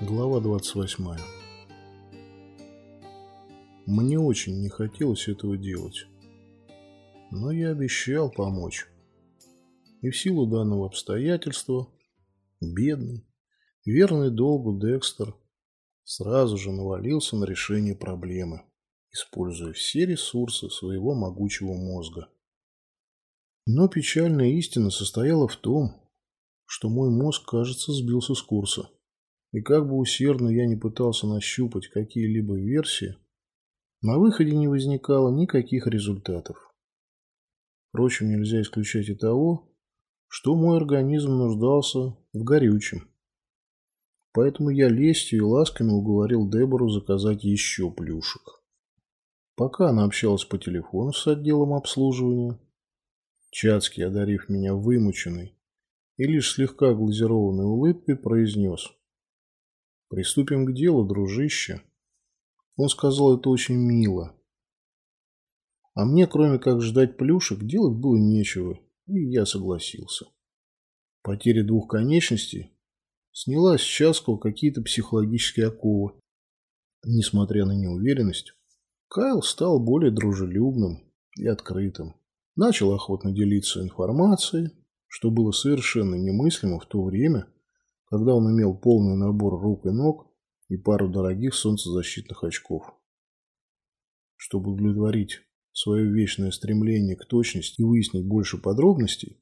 Глава 28. Мне очень не хотелось этого делать. Но я обещал помочь. И в силу данного обстоятельства, бедный, верный долгу Декстер сразу же навалился на решение проблемы, используя все ресурсы своего могучего мозга. Но печальная истина состояла в том, что мой мозг, кажется, сбился с курса. И как бы усердно я не пытался нащупать какие-либо версии, на выходе не возникало никаких результатов. Впрочем, нельзя исключать и того, что мой организм нуждался в горючем. Поэтому я лестью и ласками уговорил Дебору заказать еще плюшек. Пока она общалась по телефону с отделом обслуживания, Чацкий, одарив меня вымученной и лишь слегка глазированной улыбкой, произнес «Приступим к делу, дружище». Он сказал это очень мило. А мне, кроме как ждать плюшек, делать было нечего, и я согласился. Потеря двух конечностей сняла с Чаского какие-то психологические оковы. Несмотря на неуверенность, Кайл стал более дружелюбным и открытым. Начал охотно делиться информацией, что было совершенно немыслимо в то время, когда он имел полный набор рук и ног и пару дорогих солнцезащитных очков. Чтобы удовлетворить свое вечное стремление к точности и выяснить больше подробностей,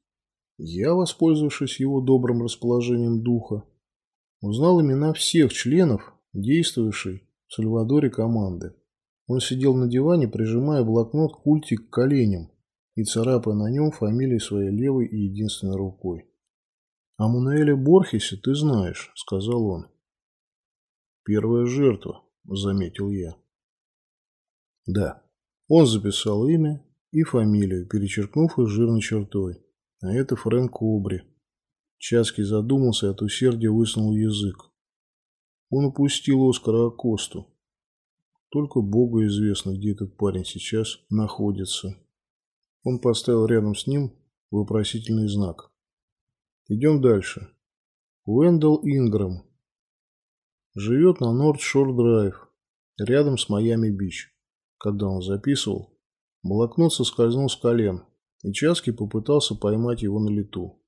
я, воспользовавшись его добрым расположением духа, узнал имена всех членов, действовавшей в Сальвадоре команды. Он сидел на диване, прижимая блокнот культик к коленям и царапая на нем фамилии своей левой и единственной рукой. «О Мануэле Борхесе ты знаешь», — сказал он. «Первая жертва», — заметил я. «Да». Он записал имя и фамилию, перечеркнув их жирной чертой. А это Фрэнк Обри. Чаский задумался и от усердия высунул язык. Он упустил Оскара Акосту. Только Богу известно, где этот парень сейчас находится. Он поставил рядом с ним вопросительный знак. Идем дальше. Уэнделл Инграм. Живет на Норд-Шор-Драйв, рядом с Майами-Бич. Когда он записывал, блокнот соскользнул с колен, и Часки попытался поймать его на лету.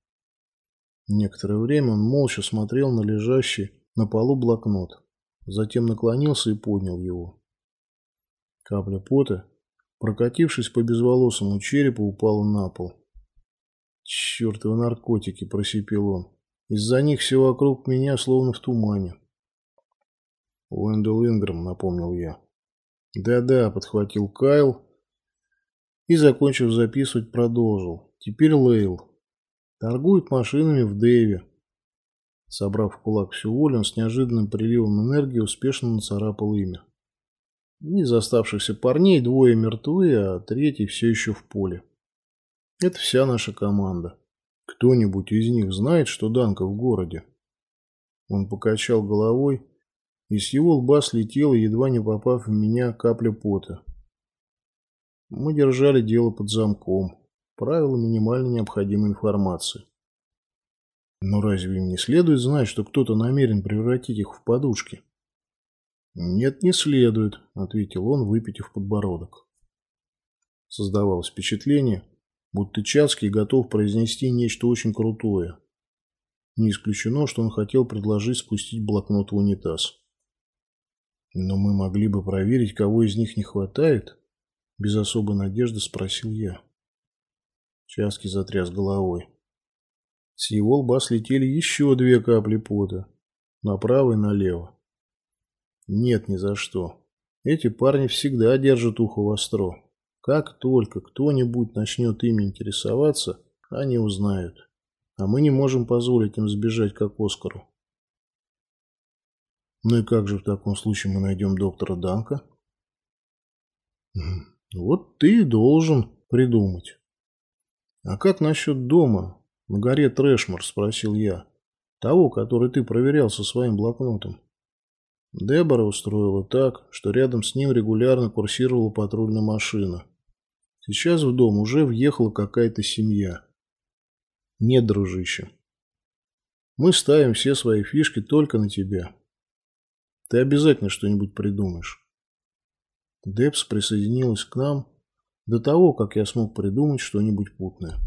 Некоторое время он молча смотрел на лежащий на полу блокнот, затем наклонился и поднял его. Капля пота прокатившись по безволосому черепу, упала на пол. «Чертовы наркотики!» – просипел он. «Из-за них все вокруг меня словно в тумане». «Уэндел Инграм», – напомнил я. «Да-да», – подхватил Кайл и, закончив записывать, продолжил. «Теперь Лейл. Торгует машинами в Дэйве». Собрав в кулак всю волю, он с неожиданным приливом энергии успешно нацарапал имя. Из оставшихся парней двое мертвы, а третий все еще в поле. Это вся наша команда. Кто-нибудь из них знает, что Данка в городе? Он покачал головой, и с его лба слетела, едва не попав в меня, капля пота. Мы держали дело под замком. Правила минимально необходимой информации. Но разве им не следует знать, что кто-то намерен превратить их в подушки? «Нет, не следует», — ответил он, выпитив подбородок. Создавалось впечатление, будто Чацкий готов произнести нечто очень крутое. Не исключено, что он хотел предложить спустить блокнот в унитаз. «Но мы могли бы проверить, кого из них не хватает?» Без особой надежды спросил я. Чаский затряс головой. С его лба слетели еще две капли пота. Направо и налево. Нет, ни за что. Эти парни всегда держат ухо востро. Как только кто-нибудь начнет ими интересоваться, они узнают. А мы не можем позволить им сбежать как Оскару. Ну и как же в таком случае мы найдем доктора Данка? Вот ты и должен придумать. А как насчет дома на горе Трэшмор, спросил я. Того, который ты проверял со своим блокнотом. Дебора устроила так, что рядом с ним регулярно курсировала патрульная машина. Сейчас в дом уже въехала какая-то семья. Нет, дружище. Мы ставим все свои фишки только на тебя. Ты обязательно что-нибудь придумаешь. Депс присоединилась к нам до того, как я смог придумать что-нибудь путное.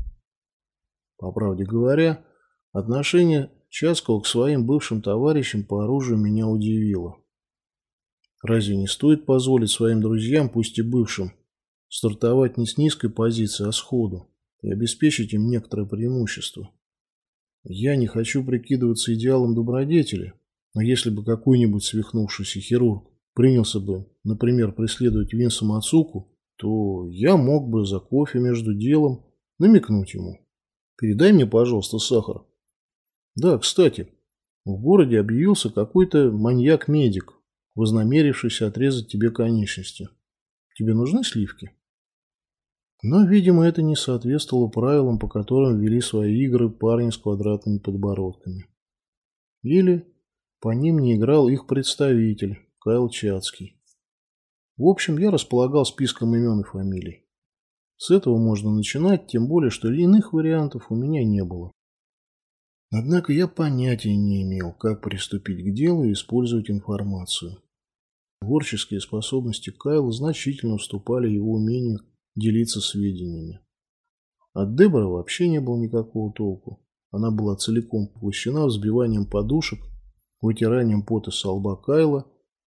По правде говоря, отношение Часкова к своим бывшим товарищам по оружию меня удивило. Разве не стоит позволить своим друзьям, пусть и бывшим, стартовать не с низкой позиции, а с ходу и обеспечить им некоторое преимущество? Я не хочу прикидываться идеалом добродетели, но если бы какой-нибудь свихнувшийся хирург принялся бы, например, преследовать Винса Мацуку, то я мог бы за кофе между делом намекнуть ему. Передай мне, пожалуйста, сахар. Да, кстати, в городе объявился какой-то маньяк-медик, вознамерившийся отрезать тебе конечности. Тебе нужны сливки? Но, видимо, это не соответствовало правилам, по которым вели свои игры парни с квадратными подбородками. Или по ним не играл их представитель, Кайл Чацкий. В общем, я располагал списком имен и фамилий. С этого можно начинать, тем более, что иных вариантов у меня не было. Однако я понятия не имел, как приступить к делу и использовать информацию. Творческие способности Кайла значительно уступали его умению делиться сведениями. От Дебора вообще не было никакого толку. Она была целиком поглощена взбиванием подушек, вытиранием пота со лба Кайла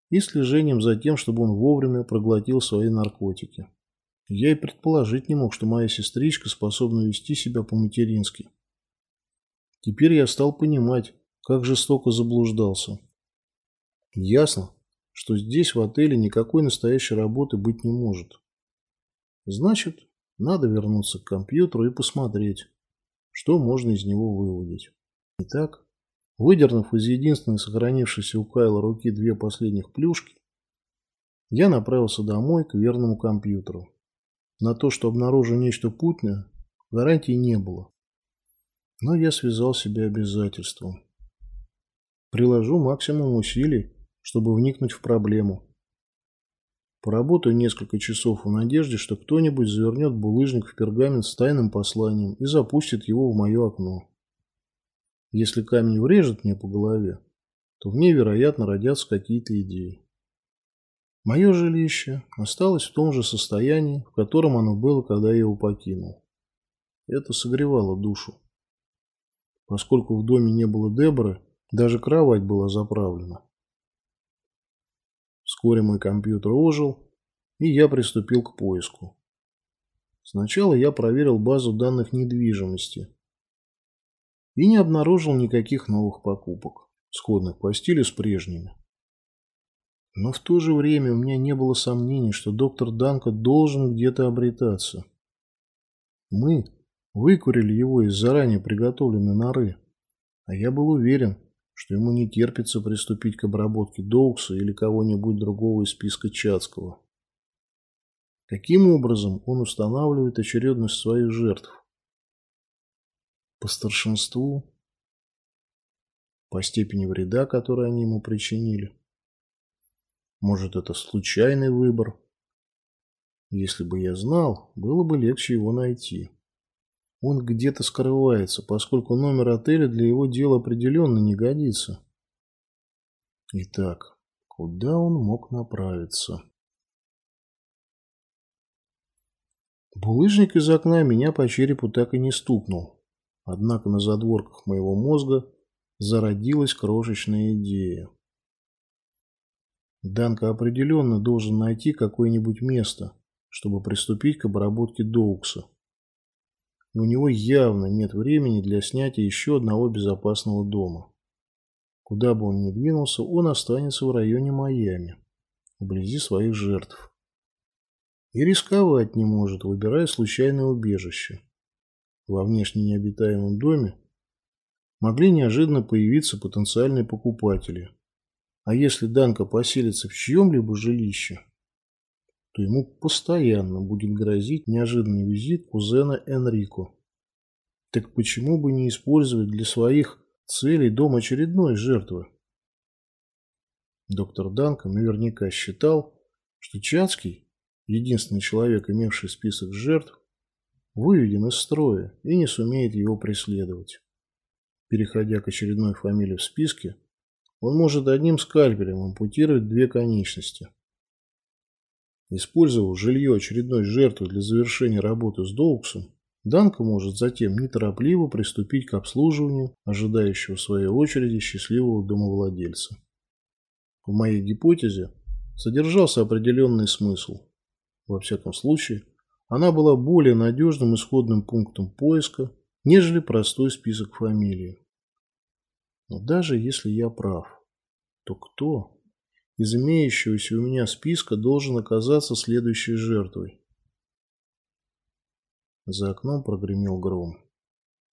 и слежением за тем, чтобы он вовремя проглотил свои наркотики. Я и предположить не мог, что моя сестричка способна вести себя по-матерински. Теперь я стал понимать, как жестоко заблуждался. Ясно, что здесь, в отеле, никакой настоящей работы быть не может. Значит, надо вернуться к компьютеру и посмотреть, что можно из него выводить. Итак, выдернув из единственной сохранившейся у Кайла руки две последних плюшки, я направился домой к верному компьютеру. На то, что обнаружу нечто путное, гарантии не было. Но я связал себя обязательством. Приложу максимум усилий, чтобы вникнуть в проблему. Поработаю несколько часов в надежде, что кто-нибудь завернет булыжник в пергамент с тайным посланием и запустит его в мое окно. Если камень врежет мне по голове, то в ней, вероятно, родятся какие-то идеи. Мое жилище осталось в том же состоянии, в котором оно было, когда я его покинул. Это согревало душу. Поскольку в доме не было Деборы, даже кровать была заправлена. Вскоре мой компьютер ожил, и я приступил к поиску. Сначала я проверил базу данных недвижимости и не обнаружил никаких новых покупок, сходных по стилю с прежними. Но в то же время у меня не было сомнений, что доктор Данко должен где-то обретаться. Мы выкурили его из заранее приготовленной норы, а я был уверен, что ему не терпится приступить к обработке Доукса или кого-нибудь другого из списка Чацкого. Каким образом он устанавливает очередность своих жертв? По старшинству? По степени вреда, который они ему причинили? Может, это случайный выбор? Если бы я знал, было бы легче его найти. Он где-то скрывается, поскольку номер отеля для его дела определенно не годится. Итак, куда он мог направиться? Булыжник из окна меня по черепу так и не стукнул. Однако на задворках моего мозга зародилась крошечная идея. Данка определенно должен найти какое-нибудь место, чтобы приступить к обработке Доукса. У него явно нет времени для снятия еще одного безопасного дома. Куда бы он ни двинулся, он останется в районе Майами, вблизи своих жертв. И рисковать не может, выбирая случайное убежище. Во внешне необитаемом доме могли неожиданно появиться потенциальные покупатели, а если Данка поселится в чьем-либо жилище, то ему постоянно будет грозить неожиданный визит кузена Энрико. Так почему бы не использовать для своих целей дом очередной жертвы? Доктор Данка наверняка считал, что Чацкий, единственный человек, имевший список жертв, выведен из строя и не сумеет его преследовать. Переходя к очередной фамилии в списке, он может одним скальпелем ампутировать две конечности. Использовав жилье очередной жертвы для завершения работы с Доуксом, Данка может затем неторопливо приступить к обслуживанию ожидающего своей очереди счастливого домовладельца. В моей гипотезе содержался определенный смысл. Во всяком случае, она была более надежным исходным пунктом поиска, нежели простой список фамилий. Но даже если я прав, то кто из имеющегося у меня списка должен оказаться следующей жертвой? За окном прогремел гром.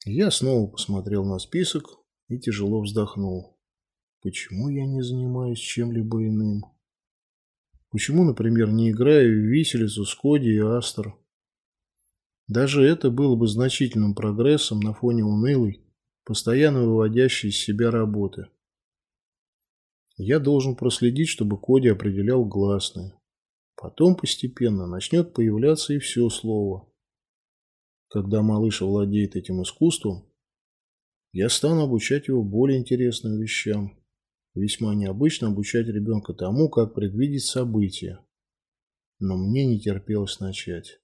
Я снова посмотрел на список и тяжело вздохнул. Почему я не занимаюсь чем-либо иным? Почему, например, не играю в виселицу с Коди и Астер? Даже это было бы значительным прогрессом на фоне унылой, постоянно выводящей из себя работы. Я должен проследить, чтобы Коди определял гласные. Потом постепенно начнет появляться и все слово. Когда малыш овладеет этим искусством, я стану обучать его более интересным вещам. Весьма необычно обучать ребенка тому, как предвидеть события. Но мне не терпелось начать.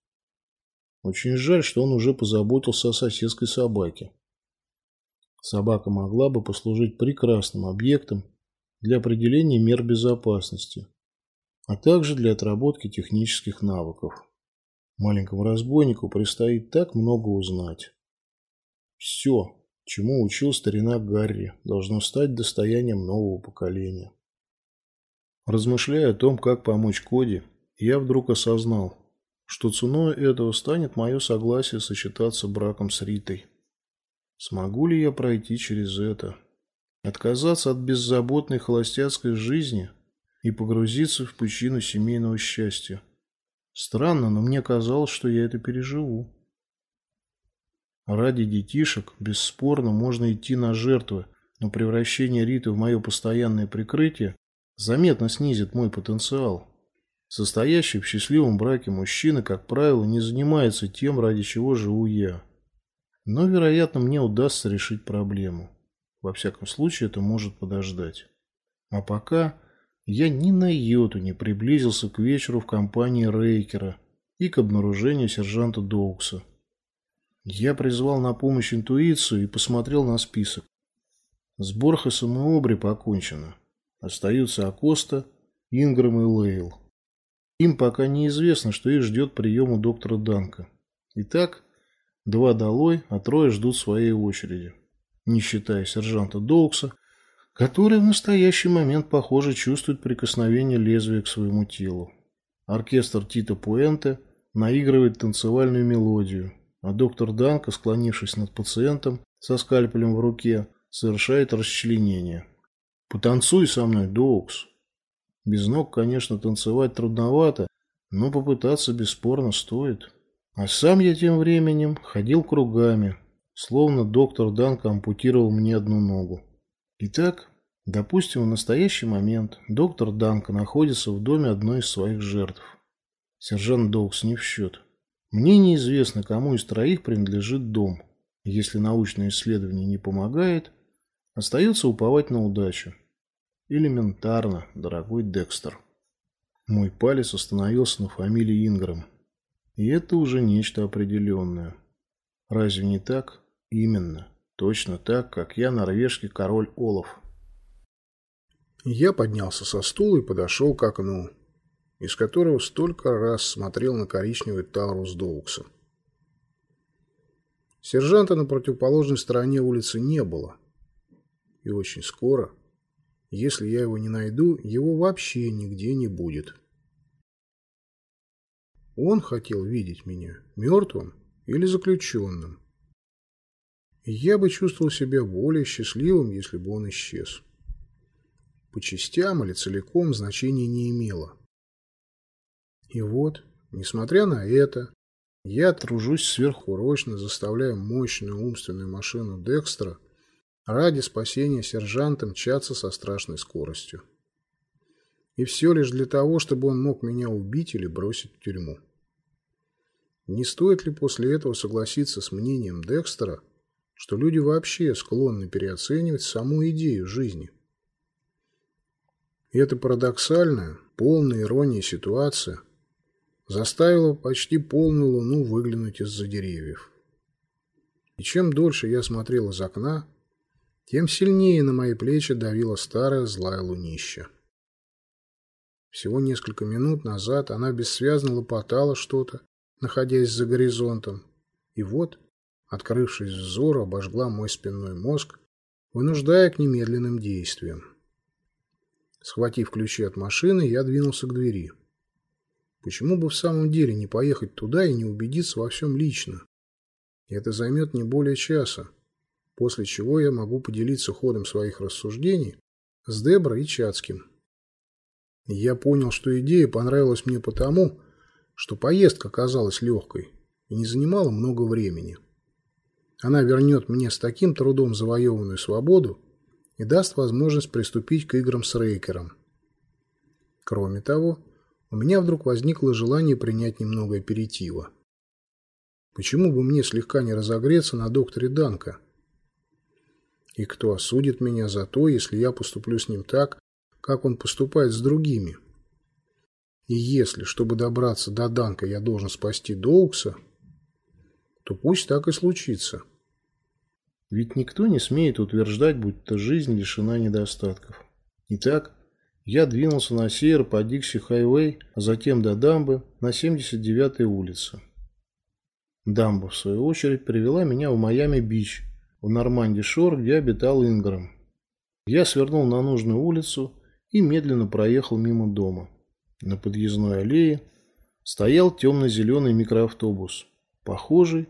Очень жаль, что он уже позаботился о соседской собаке. Собака могла бы послужить прекрасным объектом для определения мер безопасности, а также для отработки технических навыков. Маленькому разбойнику предстоит так много узнать. Все, чему учил старина Гарри, должно стать достоянием нового поколения. Размышляя о том, как помочь Коди, я вдруг осознал, что ценой этого станет мое согласие сочетаться браком с Ритой. Смогу ли я пройти через это? Отказаться от беззаботной холостяцкой жизни и погрузиться в пучину семейного счастья? Странно, но мне казалось, что я это переживу. Ради детишек, бесспорно, можно идти на жертвы, но превращение Риты в мое постоянное прикрытие заметно снизит мой потенциал. Состоящий в счастливом браке мужчина, как правило, не занимается тем, ради чего живу я. Но, вероятно, мне удастся решить проблему. Во всяком случае, это может подождать. А пока я ни на йоту не приблизился к вечеру в компании Рейкера и к обнаружению сержанта Доукса. Я призвал на помощь интуицию и посмотрел на список. С Борхесом и покончено. Остаются Акоста, Инграм и Лейл. Им пока неизвестно, что их ждет прием у доктора Данка. Итак, Два долой, а трое ждут своей очереди. Не считая сержанта Доукса, который в настоящий момент, похоже, чувствует прикосновение лезвия к своему телу. Оркестр Тита Пуэнте наигрывает танцевальную мелодию, а доктор Данка, склонившись над пациентом со скальпелем в руке, совершает расчленение. «Потанцуй со мной, Доукс!» Без ног, конечно, танцевать трудновато, но попытаться бесспорно стоит. А сам я тем временем ходил кругами, словно доктор Данк ампутировал мне одну ногу. Итак, допустим, в настоящий момент доктор Данка находится в доме одной из своих жертв. Сержант Доукс не в счет. Мне неизвестно, кому из троих принадлежит дом. Если научное исследование не помогает, остается уповать на удачу. Элементарно, дорогой Декстер. Мой палец остановился на фамилии Инграм. И это уже нечто определенное. Разве не так? Именно. Точно так, как я норвежский король Олаф. Я поднялся со стула и подошел к окну, из которого столько раз смотрел на коричневый Таурус Доукса. Сержанта на противоположной стороне улицы не было. И очень скоро, если я его не найду, его вообще нигде не будет. Он хотел видеть меня мертвым или заключенным. Я бы чувствовал себя более счастливым, если бы он исчез. По частям или целиком значения не имело. И вот, несмотря на это, я тружусь сверхурочно, заставляя мощную умственную машину Декстра ради спасения сержанта мчаться со страшной скоростью. И все лишь для того, чтобы он мог меня убить или бросить в тюрьму. Не стоит ли после этого согласиться с мнением Декстера, что люди вообще склонны переоценивать саму идею жизни? И эта парадоксальная, полная ирония ситуация заставила почти полную луну выглянуть из-за деревьев. И чем дольше я смотрел из окна, тем сильнее на мои плечи давила старая злая лунища. Всего несколько минут назад она бессвязно лопотала что-то, находясь за горизонтом, и вот, открывшись взору, обожгла мой спинной мозг, вынуждая к немедленным действиям. Схватив ключи от машины, я двинулся к двери. Почему бы в самом деле не поехать туда и не убедиться во всем лично? Это займет не более часа, после чего я могу поделиться ходом своих рассуждений с Дебро и Чацким. я понял, что идея понравилась мне потому, что поездка оказалась легкой и не занимала много времени. Она вернет мне с таким трудом завоеванную свободу и даст возможность приступить к играм с Рейкером. Кроме того, у меня вдруг возникло желание принять немного аперитива. Почему бы мне слегка не разогреться на докторе Данка? И кто осудит меня за то, если я поступлю с ним так, как он поступает с другими? И если, чтобы добраться до Данка, я должен спасти Доукса, то пусть так и случится. Ведь никто не смеет утверждать, будто жизнь лишена недостатков. Итак, я двинулся на север по Дикси-хайвей, а затем до дамбы на 79-й улице. Дамба, в свою очередь, привела меня в Майами-Бич, в Норманди-Шор, где обитал Инграм. Я свернул на нужную улицу и медленно проехал мимо дома. На подъездной аллее стоял темно-зеленый микроавтобус, похожий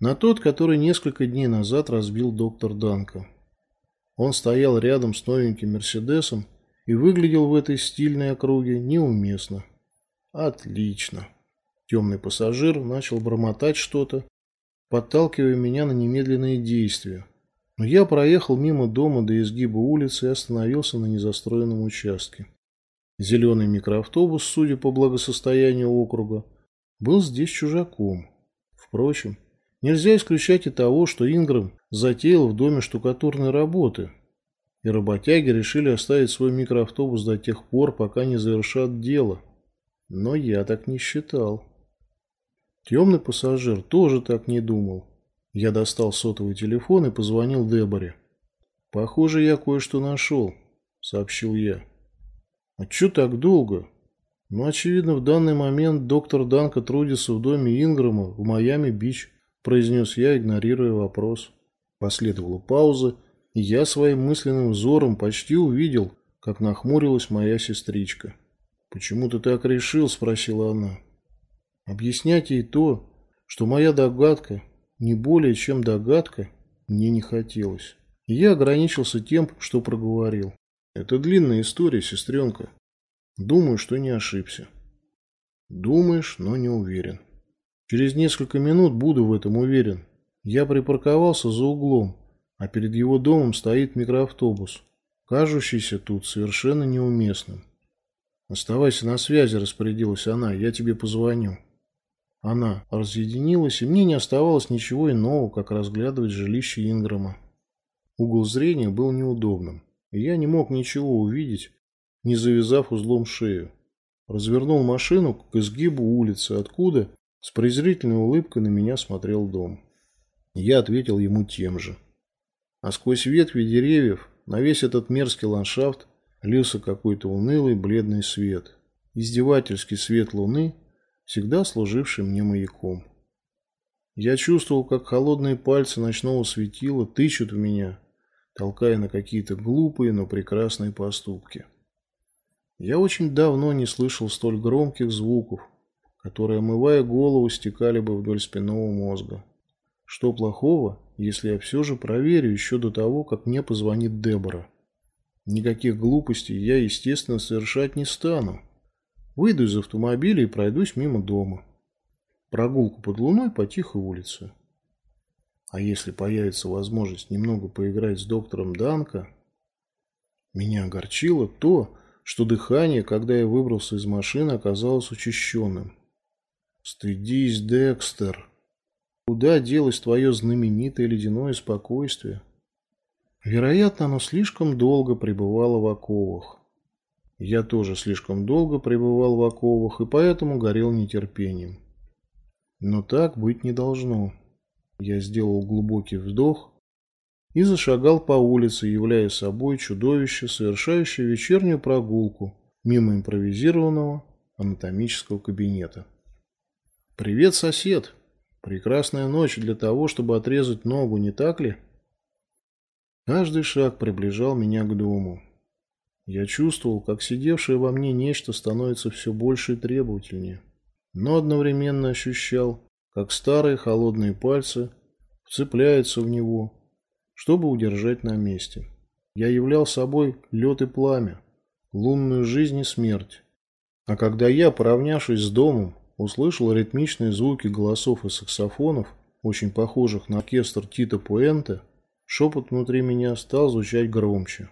на тот, который несколько дней назад разбил доктор Данко. Он стоял рядом с новеньким Мерседесом, и выглядел в этой стильной округе неуместно. Отлично. Темный пассажир начал бормотать что-то, подталкивая меня на немедленные действия. Но я проехал мимо дома до изгиба улицы и остановился на незастроенном участке. Зеленый микроавтобус, судя по благосостоянию округа, был здесь чужаком. Впрочем, нельзя исключать и того, что Инграм затеял в доме штукатурной работы, и работяги решили оставить свой микроавтобус до тех пор, пока не завершат дело. Но я так не считал. Темный пассажир тоже так не думал. Я достал сотовый телефон и позвонил Деборе. «Похоже, я кое-что нашел», — сообщил я. «А чё так долго?» «Ну, очевидно, в данный момент доктор Данка трудится в доме Инграма в Майами-Бич», — произнес я, игнорируя вопрос. Последовала пауза, я своим мысленным взором почти увидел, как нахмурилась моя сестричка. «Почему ты так решил?» – спросила она. Объяснять ей то, что моя догадка не более чем догадка, мне не хотелось. И я ограничился тем, что проговорил. Это длинная история, сестренка. Думаю, что не ошибся. Думаешь, но не уверен. Через несколько минут буду в этом уверен. Я припарковался за углом, а перед его домом стоит микроавтобус, кажущийся тут совершенно неуместным. «Оставайся на связи», – распорядилась она, – «я тебе позвоню». Она разъединилась, и мне не оставалось ничего иного, как разглядывать жилище Инграма. Угол зрения был неудобным, и я не мог ничего увидеть, не завязав узлом шею. Развернул машину к изгибу улицы, откуда с презрительной улыбкой на меня смотрел дом. Я ответил ему тем же. А сквозь ветви деревьев на весь этот мерзкий ландшафт лился какой-то унылый бледный свет. Издевательский свет луны, всегда служивший мне маяком. Я чувствовал, как холодные пальцы ночного светила тычут в меня, толкая на какие-то глупые, но прекрасные поступки. Я очень давно не слышал столь громких звуков, которые, омывая голову, стекали бы вдоль спинного мозга. Что плохого, если я все же проверю еще до того, как мне позвонит Дебора? Никаких глупостей я, естественно, совершать не стану. Выйду из автомобиля и пройдусь мимо дома. Прогулку под луной по тихой улице. А если появится возможность немного поиграть с доктором Данко... Меня огорчило то, что дыхание, когда я выбрался из машины, оказалось учащенным. «Стыдись, Декстер!» Куда делось твое знаменитое ледяное спокойствие? Вероятно, оно слишком долго пребывало в оковах. Я тоже слишком долго пребывал в оковах и поэтому горел нетерпением. Но так быть не должно. Я сделал глубокий вдох и зашагал по улице, являя собой чудовище, совершающее вечернюю прогулку мимо импровизированного анатомического кабинета. «Привет, сосед! Прекрасная ночь для того, чтобы отрезать ногу, не так ли?» Каждый шаг приближал меня к дому. Я чувствовал, как сидевшее во мне нечто становится все больше и требовательнее, но одновременно ощущал, как старые холодные пальцы вцепляются в него, чтобы удержать на месте. Я являл собой лед и пламя, лунную жизнь и смерть. А когда я, поравнявшись с домом, услышал ритмичные звуки голосов и саксофонов, очень похожих на оркестр Тита Пуэнте, шепот внутри меня стал звучать громче.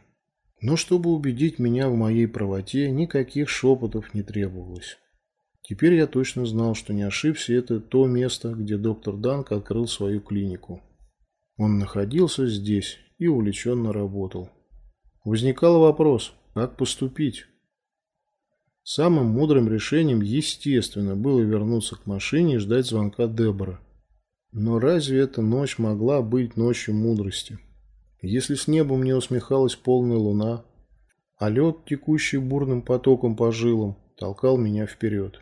Но чтобы убедить меня в моей правоте, никаких шепотов не требовалось. Теперь я точно знал, что не ошибся, это то место, где доктор Данк открыл свою клинику. Он находился здесь и увлеченно работал. Возникал вопрос, как поступить? Самым мудрым решением, естественно, было вернуться к машине и ждать звонка Дебора. Но разве эта ночь могла быть ночью мудрости? Если с неба мне усмехалась полная луна, а лед, текущий бурным потоком по жилам, толкал меня вперед.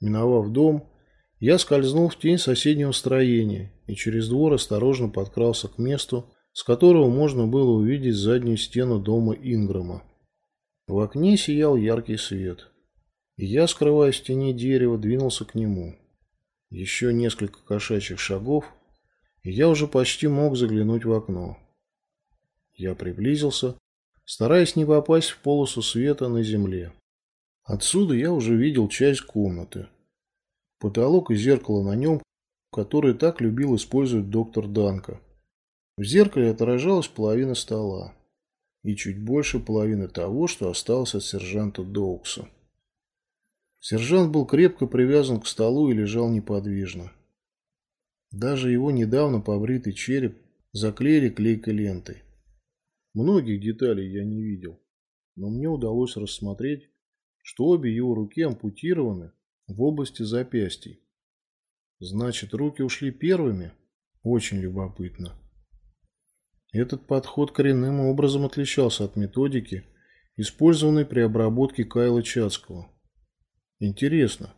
Миновав дом, я скользнул в тень соседнего строения и через двор осторожно подкрался к месту, с которого можно было увидеть заднюю стену дома Инграма. В окне сиял яркий свет, и я, скрываясь в тени дерева, двинулся к нему. Еще несколько кошачьих шагов, и я уже почти мог заглянуть в окно. Я приблизился, стараясь не попасть в полосу света на земле. Отсюда я уже видел часть комнаты. Потолок и зеркало на нем, которые так любил использовать доктор Данка. В зеркале отражалась половина стола и чуть больше половины того, что осталось от сержанта Доукса. Сержант был крепко привязан к столу и лежал неподвижно. Даже его недавно побритый череп заклеили клейкой лентой. Многих деталей я не видел, но мне удалось рассмотреть, что обе его руки ампутированы в области запястий. Значит, руки ушли первыми? Очень любопытно. Этот подход коренным образом отличался от методики, использованной при обработке Кайла Чацкого. Интересно,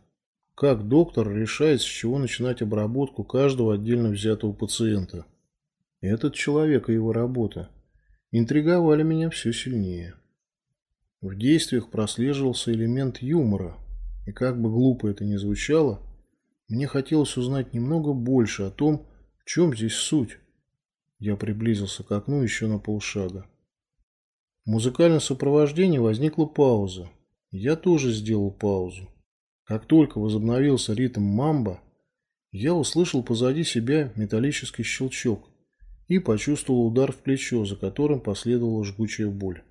как доктор решает, с чего начинать обработку каждого отдельно взятого пациента? Этот человек и его работа интриговали меня все сильнее. В действиях прослеживался элемент юмора, и как бы глупо это ни звучало, мне хотелось узнать немного больше о том, в чем здесь суть. Я приблизился к окну еще на полшага. В музыкальном сопровождении возникла пауза. Я тоже сделал паузу. Как только возобновился ритм мамба, я услышал позади себя металлический щелчок и почувствовал удар в плечо, за которым последовала жгучая боль.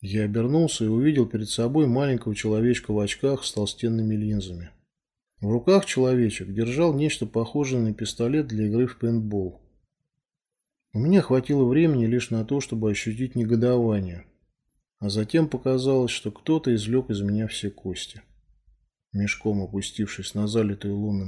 Я обернулся и увидел перед собой маленького человечка в очках с толстенными линзами. В руках человечек держал нечто похожее на пистолет для игры в пейнтбол. У меня хватило времени лишь на то, чтобы ощутить негодование. А затем показалось, что кто-то извлек из меня все кости. Мешком опустившись на залитую лунным